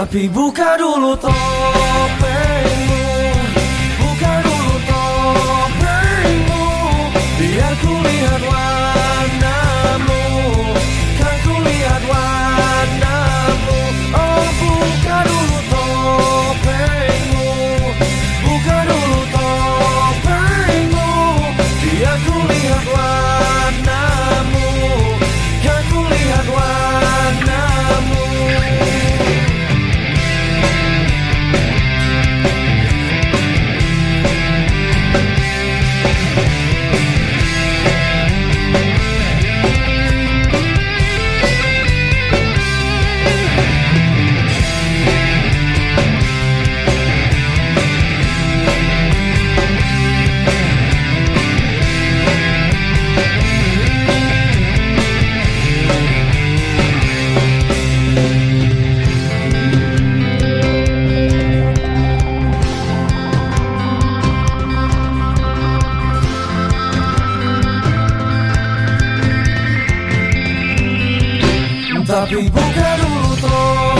Tapi buka dulu topengmu tapi bukan urutan